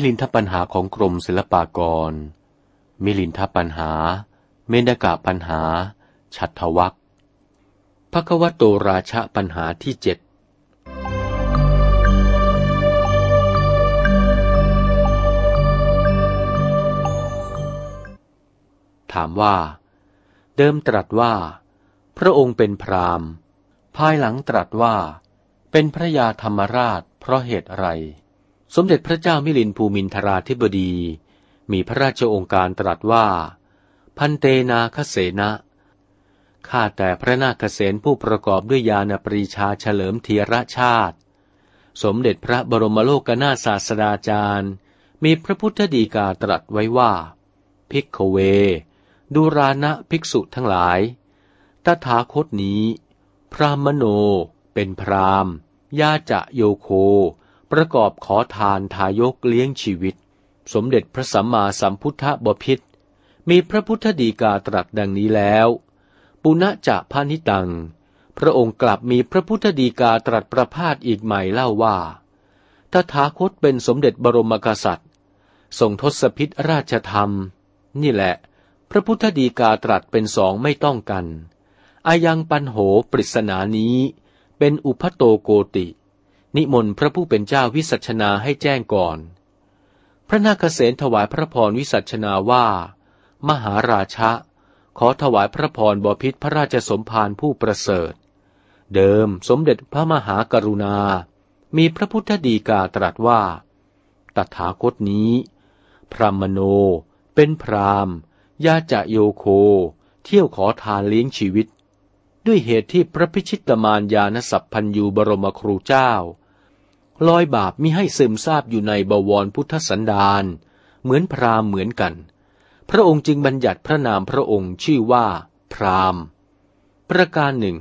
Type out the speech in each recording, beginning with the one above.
มิลินทปัญหาของกรมศิลปากร มิลินทปัญหา เมนกะปัญหา ฉัตทวักพระควโตราชปัญหาที่เจ็ดถามว่า เดิมตรัสว่า พระองค์เป็นพรามภายหลังตรัสว่า เป็นพระยาธรรมราชเพราะเหตุอะไร สมเด็จพระเจ้ามิลินทภูมินทราธิบดี มีพระราชโองการตรัสว่า ภันเตนาคเสนะข้าแต่พระนาคเสนผู้ประกอบด้วยญาณปรีชาเฉลิมเทียรชาติ สมเด็จพระบรมโลกนาถศาสดาจารย์ มีพระพุทธฎีกาตรัสไว้ว่า ภิกขเว ดูรานะภิกษุทั้งหลาย ตถาคตนี้ พรามโน เป็นพรามยาจะโยโค ประกอบขอทานทายกเลี้ยงชีวิต สมเด็จพระสัมมาสัมพุทธบพิษมีพระพุทธดีกาตรัสดังนี้แล้ว ปุณจะพานิตัง พระองค์กลับมีพระพุทธดีกาตรัสประพาสอีกใหม่เล่าว่าตถาคตเป็นสมเด็จบรมกษัตริย์ทรงทศพิษราชธรรม นี่แหละ พระพุทธดีกาตรัสเป็นสองไม่ต้องกันอายังปันโหปริศนานี้ เป็นอุพโตโกติ นิมนต์พระผู้เป็นเจ้าวิสัชนาให้แจ้งก่อน พระนาคเษนถวายพระพรวิสัชนาว่า มหาราชะ ขอถวายพระพรบพิษพระราชสมภารผู้ประเสริฐ เดิมสมเด็จพระมหากรุณา มีพระพุทธดีกาตรัสว่า ตถาคตนี้ พรมโน เป็นพรามยาจะโยโค เที่ยวขอทานเลี้ยงชีวิตด้วยเหตุที่พระพิชิตมารยานสัพพัญยูบรมครูเจ้า ลอยบาปมิให้ซึมซาบอยู่ในบวรพุทธสันดานเหมือนพรามเหมือนกัน พระองค์จึงบัญญัติพระนามพระองค์ชื่อว่า พรามประการหนึ่ง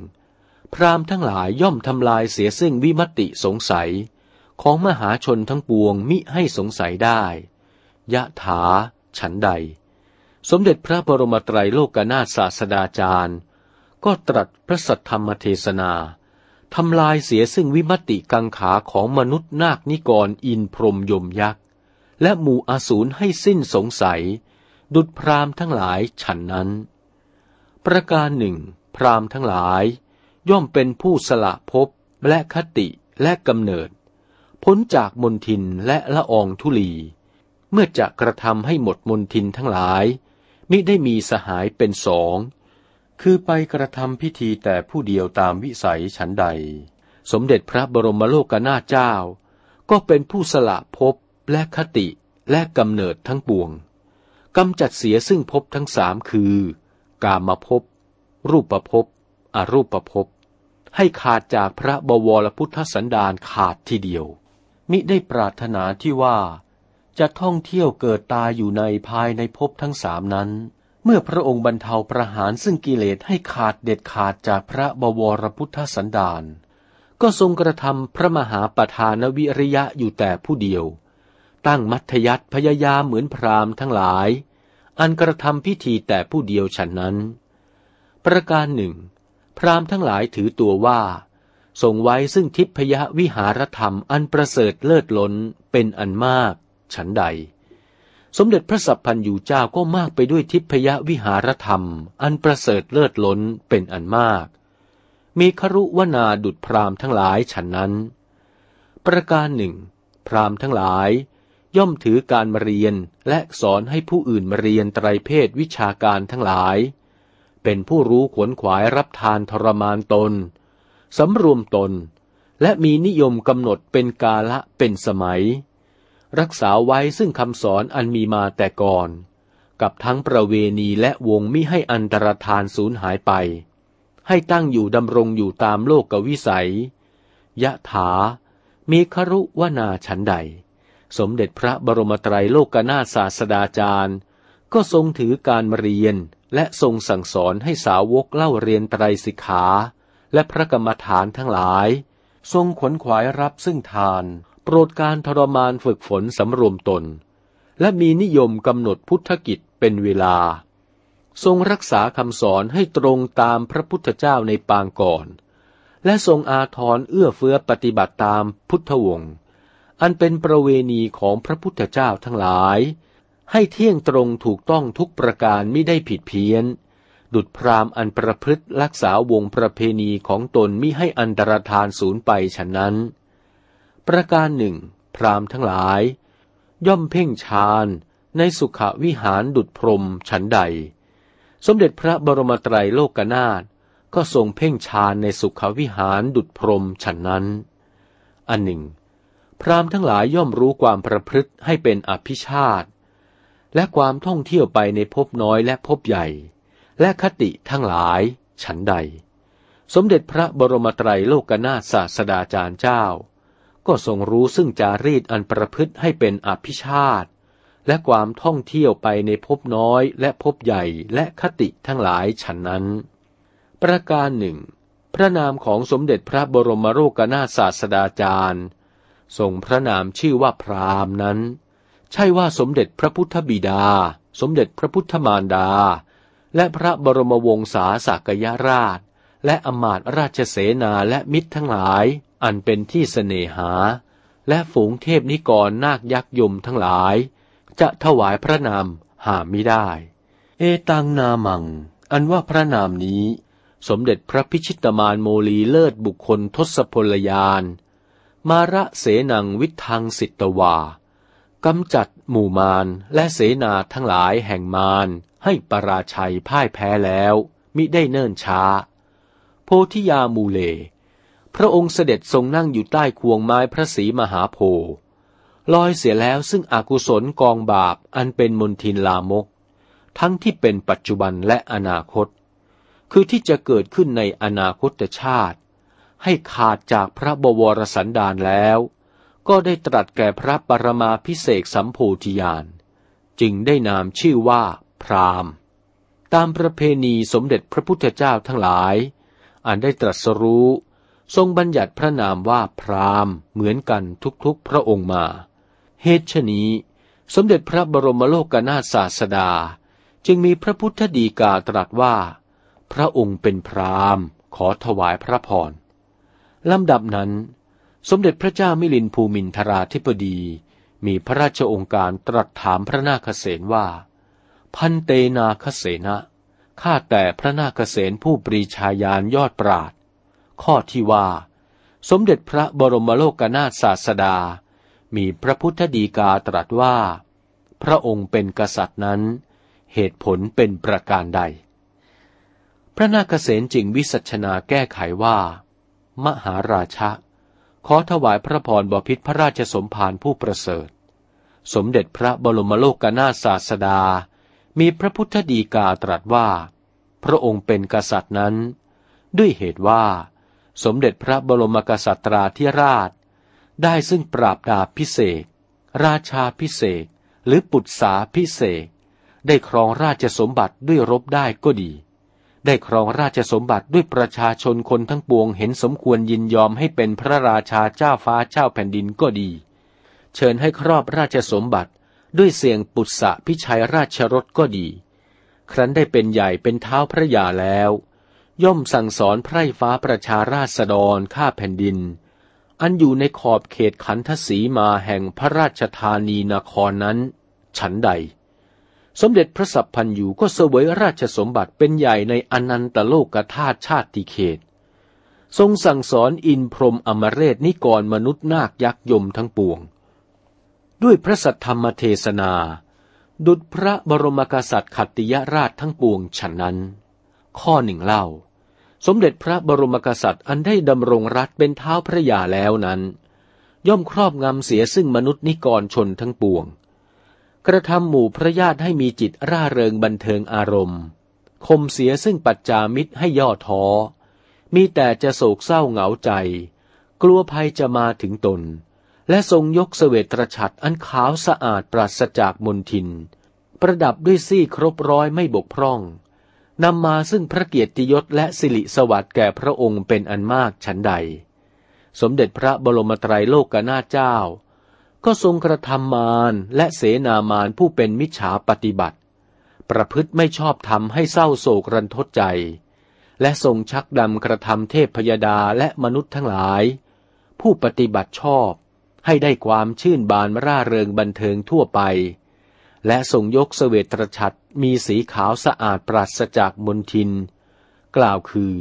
พรามทั้งหลายย่อมทำลายเสียซึ่งวิมติสงสัย ของมหาชนทั้งปวงมิให้สงสัยได้ ยะถา ฉันใด สมเด็จพระบรมไตรโลกนาถศาสดาจารย์ ก็ตรัสพระสัทธรรมเทศนา ทำลายเสียซึ่งวิมติกังขาของมนุษย์นาคนิกรอินพรมยมยักษ์ และหมู่อสูรให้สิ้นสงสัย ดุจพรามทั้งหลายฉันนั้น ประการหนึ่ง พรามทั้งหลาย ย่อมเป็นผู้สละภพและคติและกำเนิด พ้นจากมนทินและละอองทุลี เมื่อจะกระทำให้หมดมนทินทั้งหลายมิได้มีสหายเป็นสอง คือไปกระทำพิธีแต่ผู้เดียวตามวิสัยฉันใด สมเด็จพระบรมโลกนาถเจ้า ก็เป็นผู้สละภพและคติและกำเนิดทั้งปวงกำจัดเสียซึ่งภพทั้งสามคือ กามภพรูปภพอรูปภพให้ขาดจากพระบวรพุทธสันดานขาดทีเดียว มิได้ปรารถนาที่ว่า จะท่องเที่ยวเกิดตายอยู่ในภายในภพทั้งสามนั้น เมื่อพระองค์บรรเทาประหารซึ่งกิเลสให้ขาดเด็ดขาดจากพระบวรพุทธสันดาน ก็ทรงกระทำพระมหาประธานวิริยะอยู่แต่ผู้เดียว ตั้งมัธยัติพยายามเหมือนพราหมณ์ทั้งหลาย อันกระทำพิธีแต่ผู้เดียวฉันนั้น ประการหนึ่ง พราหมณ์ทั้งหลายถือตัวว่า ทรงไว้ซึ่งทิพยวิหารธรรมอันประเสริฐเลิศล้นเป็นอันมาก ฉันใด สมเด็จพระสัพพันยูเจ้าก็มากไปด้วยทิพยวิหารธรรม อันประเสริฐเลิศล้นเป็นอันมาก มีครุวนาดุดพรามทั้งหลายฉันนั้น ประการหนึ่ง พรามทั้งหลาย ย่อมถือการมาเรียนและสอนให้ผู้อื่นมาเรียนไตรเพศวิชาการทั้งหลาย เป็นผู้รู้ขวนขวายรับทานทรมานตนสำรวมตน และมีนิยมกำหนดเป็นกาละเป็นสมัย รักษาไว้ซึ่งคำสอนอันมีมาแต่ก่อน กับทั้งประเวณีและวงมิให้อันตรธานสูญหายไป ให้ตั้งอยู่ดำรงอยู่ตามโลกกวิสัย ยะถา มีครุวนาฉันใด สมเด็จพระบรมไตรโลกนาศาสดาจารย์ ก็ทรงถือการเรียนและทรงสั่งสอนให้สาวกเล่าเรียนไตรสิกขา และพระกรรมฐานทั้งหลาย ทรงขวนขวายรับซึ่งทาน ปรดการทรมานฝึกฝนสำรวมตน และมีนิยมกำหนดพุทธกิจเป็นเวลา ทรงรักษาคำสอนให้ตรงตามพระพุทธเจ้าในปางก่อน และทรงอาทรเอื้อเฟื้อปฏิบัติตามพุทธวงศ์อันเป็นประเวณีของพระพุทธเจ้าทั้งหลาย ให้เที่ยงตรงถูกต้องทุกประการไม่ได้ผิดเพี้ยน ดุดพรามอันประพฤติรักษาวงประเพณีของตนมิให้อันตรธานสูญไปฉะนั้น ประการหนึ่ง พรามทั้งหลาย ย่อมเพ่งฌานในสุขวิหารดุดพรมฉันใด สมเด็จพระบรมไตรโลกนาถก็ทรงเพ่งฌานในสุขวิหารดุดพรมฉันนั้น อันหนึ่ง พรามทั้งหลายย่อมรู้ความประพฤติให้เป็นอภิชาติและความท่องเที่ยวไปในภพน้อยและภพใหญ่ และคติทั้งหลาย ฉันใด สมเด็จพระบรมไตรโลกนาถศาสดาจารย์เจ้า ก็ทรงรู้ซึ่งจารีตอันประพฤติให้เป็นอภิชาติ และความท่องเที่ยวไปในภพน้อยและภพใหญ่และคติทั้งหลายฉันนั้น ประการหนึ่ง พระนามของสมเด็จพระบรมโลกนาศาสดาจารย์ทรงพระนามชื่อว่าพรามนั้น ใช่ว่าสมเด็จพระพุทธบิดา สมเด็จพระพุทธมารดา และพระบรมวงศาสากยราช และอมาตราชเสนาและมิตรทั้งหลาย อันเป็นที่เสน่หา และฝูงเทพนิกรนาคยักษ์ยมทั้งหลาย จะถวายพระนามหาไม่ได้ เอตังนามัง อันว่าพระนามนี้ สมเด็จพระพิชิตมานโมลีเลิศบุคคลทศพลยาน มาระเสนังวิทังสิตวากำจัดหมู่มารและเสนาทั้งหลายแห่งมารให้ปราชัยพ่ายแพ้แล้ว มิได้เนิ่นช้า โพธิยามูเล พระองค์เสด็จทรงนั่งอยู่ใต้ควงไม้พระศรีมหาโพธิ์ลอยเสียแล้วซึ่งอกุศลกองบาปอันเป็นมนทินลามก ทั้งที่เป็นปัจจุบันและอนาคต คือที่จะเกิดขึ้นในอนาคตชาติ ให้ขาดจากพระบวรสันดานแล้ว ก็ได้ตรัสแก่พระปรมาพิเศษสัมโพธิญาณจึงได้นามชื่อว่าพรามตามประเพณีสมเด็จพระพุทธเจ้าทั้งหลาย อันได้ตรัสรู้ ทรงบัญญัติพระนามว่าพรามเหมือนกันทุกๆพระองค์มา เหตุชนี้ สมเด็จพระบรมโลกนาถศาสดา จึงมีพระพุทธดีกาตรัสว่า พระองค์เป็นพราหมณ์ ขอถวายพระพรลำดับนั้น สมเด็จพระเจ้ามิลินภูมินทราธิปดี มีพระราชองค์การตรัสถามพระนาคเษนว่า พันเตนาคเสนะข้าแต่พระนาคเษนผู้ปรีชาญาณยอดปราด ข้อที่ว่า สมเด็จพระบรมโลกนาถศาสดา มีพระพุทธดีกาตรัสว่า พระองค์เป็นกษัตริย์นั้น เหตุผลเป็นประการใด พระนาคเษนจึงวิสัชนาแก้ไขว่า มหาราชะ ขอถวายพระพรบพิษพระราชสมภารผู้ประเสริฐ สมเด็จพระบรมโลกนาศาสดา มีพระพุทธดีกาตรัสว่า พระองค์เป็นกษัตริย์นั้น ด้วยเหตุว่า สมเด็จพระบรมกษัตราธิราช ได้ซึ่งปราบดาพิเศษ ราชาพิเศษ หรือปุตสาพิเศษ ได้ครองราชสมบัติด้วยรบได้ก็ดี ได้ครองราชสมบัติด้วยประชาชนคนทั้งปวงเห็นสมควรยินยอมให้เป็นพระราชาเจ้าฟ้าเจ้าแผ่นดินก็ดี เชิญให้ครอบราชสมบัติด้วยเสียงปุตสะพิชัยราชรถก็ดี ครั้นได้เป็นใหญ่เป็นเท้าพระยาแล้ว ย่อมสั่งสอนไพร่ฟ้าประชาราษฎรข้าแผ่นดิน อันอยู่ในขอบเขตขันทศีมาแห่งพระราชธานีนครนั้น ฉันใด สมเด็จพระสัพพันยูก็เสวยราชสมบัติเป็นใหญ่ในอนันตโลกธาตุชาติเขต ทรงสั่งสอนอินพรมอมเรศนิกรมนุษย์นาคยักษ์ยมทั้งปวง ด้วยพระสัทธรรมเทศนา ดุจพระบรมกษัตริย์ขัตติยราชทั้งปวงฉะนั้น ข้อหนึ่งเล่า สมเด็จพระบรมกษัตริย์อันได้ดำรงรัฐเป็นเท้าพระยาแล้วนั้น ย่อมครอบงำเสียซึ่งมนุษย์นิกรชนทั้งปวง กระทำหมู่พระญาติให้มีจิตร่าเริงบันเทิงอารมณ์ คมเสียซึ่งปัจจามิตรให้ย่อท้อ มีแต่จะโศกเศร้าเหงาใจ กลัวภัยจะมาถึงตน และทรงยกเสวตรฉัดอันขาวสะอาดปราศจากมนทิน ประดับด้วยซี่ครบร้อยไม่บกพร่อง นำมาซึ่งพระเกียรติยศและสิริสวัสดิ์แก่พระองค์เป็นอันมากฉันใด สมเด็จพระบรมไตรโลกนาเจ้า ก็ทรงกระทำมารและเสนามารผู้เป็นมิจฉาปฏิบัติ ประพฤติไม่ชอบทำให้เศร้าโศกรันทดใจ และทรงชักดำกระทำเทพพยดาและมนุษย์ทั้งหลาย ผู้ปฏิบัติชอบให้ได้ความชื่นบานร่าเริงบันเทิงทั่วไป และทรงยกเสวตรชัดมีสีขาวสะอาดปราศจากมนทิน กล่าวคือ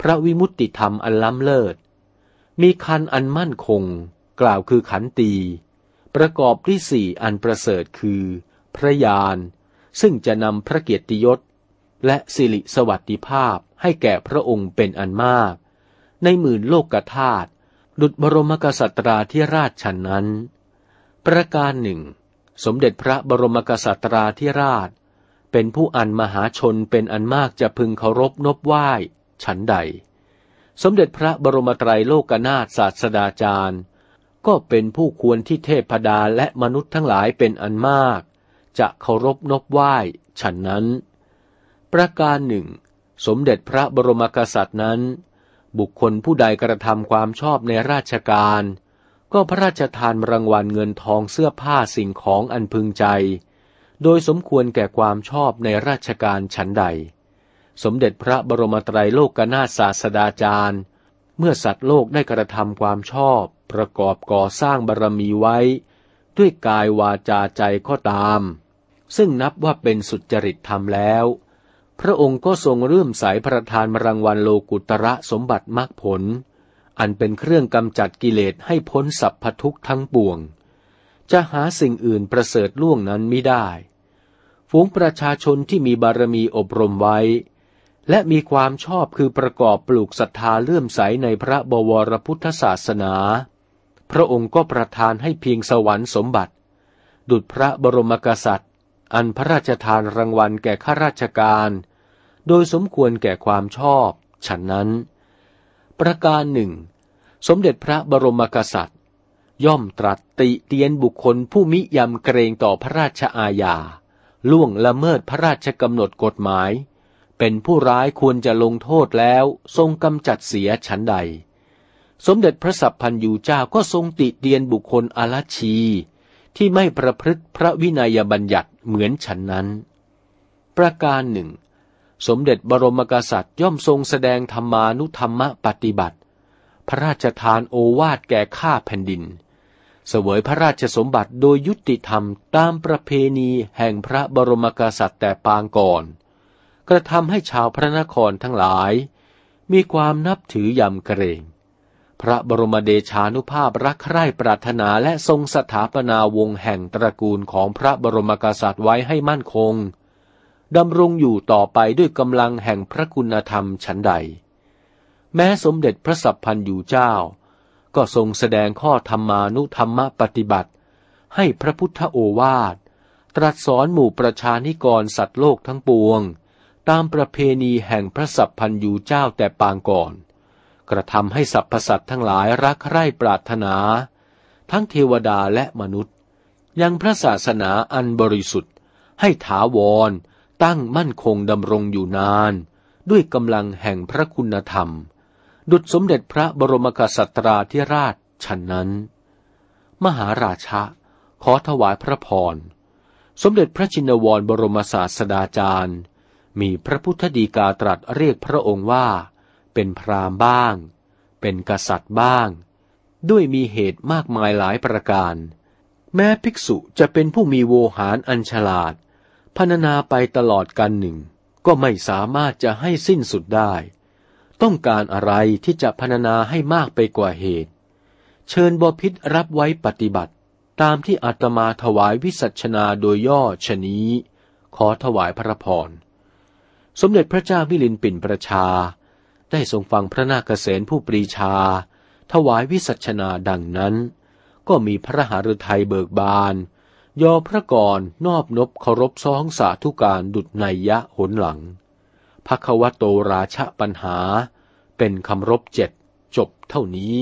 พระวิมุตติธรรมอันล้ำเลิศ มีคันอันมั่นคง กล่าวคือขันตี ประกอบที่สี่อันประเสริฐคือ พระยาน ซึ่งจะนำพระเกียรติยศ และสิริสวัสดิภาพให้แก่พระองค์เป็นอันมาก ในหมื่นโลกธาตุดุจบรมกษัตราธิราชฉันนั้น ประการหนึ่ง สมเด็จพระบรมกษัตราธิราช เป็นผู้อันมหาชนเป็นอันมากจะพึงเคารพนบไหว้ ฉันใด สมเด็จพระบรมไตรโลกนาถศาสดาจารย์ ก็เป็นผู้ควรที่เทพดาและมนุษย์ทั้งหลายเป็นอันมาก จะเคารพนบไหว้ ฉันนั้น ประการหนึ่ง สมเด็จพระบรมกษัตริย์นั้น บุคคลผู้ใดกระทำความชอบในราชการ ก็พระราชทานรางวัลเงินทองเสื้อผ้าสิ่งของอันพึงใจ โดยสมควรแก่ความชอบในราชการชั้นใด สมเด็จพระบรมไตรโลกนาถศาสดาจารย์ เมื่อสัตว์โลกได้กระทำความชอบ ประกอบก่อสร้างบารรมีไว้ ด้วยกายวาจาใจก็ตาม ซึ่งนับว่าเป็นสุจริตธรรมแล้ว พระองค์ก็ทรงเรื่มใสประทานรางวัลโลกุตระสมบัติมรรคผล อันเป็นเครื่องกำจัดกิเลสให้พ้นสัพพทุกทั้งปวง จะหาสิ่งอื่นประเสริฐล่วงนั้นไม่ได้ ฝูงประชาชนที่มีบารมีอบรมไว้ และมีความชอบคือประกอบปลูกศรัทธาเลื่อมใสในพระบวรพุทธศาสนา พระองค์ก็ประทานให้เพียงสวรรค์สมบัติ ดุจพระบรมกษัตริย์ อันพระราชทานรางวัลแก่ข้าราชการ โดยสมควรแก่ความชอบ ฉันนั้น ประการหนึ่ง สมเด็จพระบรมกษัตริย์ ย่อมตรัสติเตียนบุคคลผู้มิยำเกรงต่อพระราชอาญา ล่วงละเมิดพระราชกำหนดกฎหมาย เป็นผู้ร้ายควรจะลงโทษแล้วทรงกำจัดเสียฉันใด สมเด็จพระสัพพันยูเจ้าก็ทรงติเตียนบุคคลอลชี ที่ไม่ประพฤติพระวินัยบัญญัติเหมือนฉันนั้น ประการหนึ่ง สมเด็จบรมกษัตริย์ย่อมทรงแสดงธรรมานุธรรมปฏิบัติ พระราชทานโอวาทแก่ข้าแผ่นดิน เสวยพระราชสมบัติโดยยุติธรรมตามประเพณีแห่งพระบรมกษัตริย์แต่ปางก่อน กระทำให้ชาวพระนครทั้งหลาย มีความนับถือยำเกรง พระบรมเดชานุภาพรักใคร่ปรารถนาและทรงสถาปนาวงแห่งตระกูลของพระบรมกษัตริย์ไว้ให้มั่นคง ดำรงอยู่ต่อไปด้วยกำลังแห่งพระคุณธรรมชั้นใด แม้สมเด็จพระสัพพันยูเจ้า ก็ทรงแสดงข้อธรรมานุธรรมปฏิบัติ ให้พระพุทธโอวาท ตรัสสอนหมู่ประชานิกรสัตว์โลกทั้งปวง ตามประเพณีแห่งพระสัพพันยูเจ้าแต่ปางก่อน กระทำให้สรรพสัตว์ทั้งหลายรักใคร่ปรารถนา ทั้งเทวดาและมนุษย์ ยังพระศาสนาอันบริสุทธิ์ให้ถาวร ตั้งมั่นคงดำรงอยู่นาน ด้วยกำลังแห่งพระคุณธรรม ดุจสมเด็จพระบรมกษัตราธิราชฉันนั้น มหาราชะขอถวายพระพร สมเด็จพระจินวรบรมศาสดาจารย์ มีพระพุทธดีกาตรัสเรียกพระองค์ว่า เป็นพรามบ้าง เป็นกษัตริย์บ้าง ด้วยมีเหตุมากมายหลายประการ แม้ภิกษุจะเป็นผู้มีโวหารอันฉลาด พรรณนาไปตลอดกันหนึ่ง ก็ไม่สามารถจะให้สิ้นสุดได้ ต้องการอะไรที่จะพรรณนาให้มากไปกว่าเหตุ เชิญบพิษรับไว้ปฏิบัติ ตามที่อาตมาถวายวิสัชนาโดยย่อชนี้ ขอถวายพระพร สมเด็จพระเจ้าวิลินปินประชา ได้ทรงฟังพระนาคเษนผู้ปรีชา ถวายวิสัชนาดังนั้น ก็มีพระหฤทัยเบิกบาน ยอพระกรนอบนบเคารพซ้องสาธุการดุดในยะหนหลังพระควโตราชปัญหา เป็นคำรบเจ็ดจบเท่านี้